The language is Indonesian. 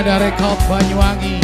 Nada Rekop Banyuwangi.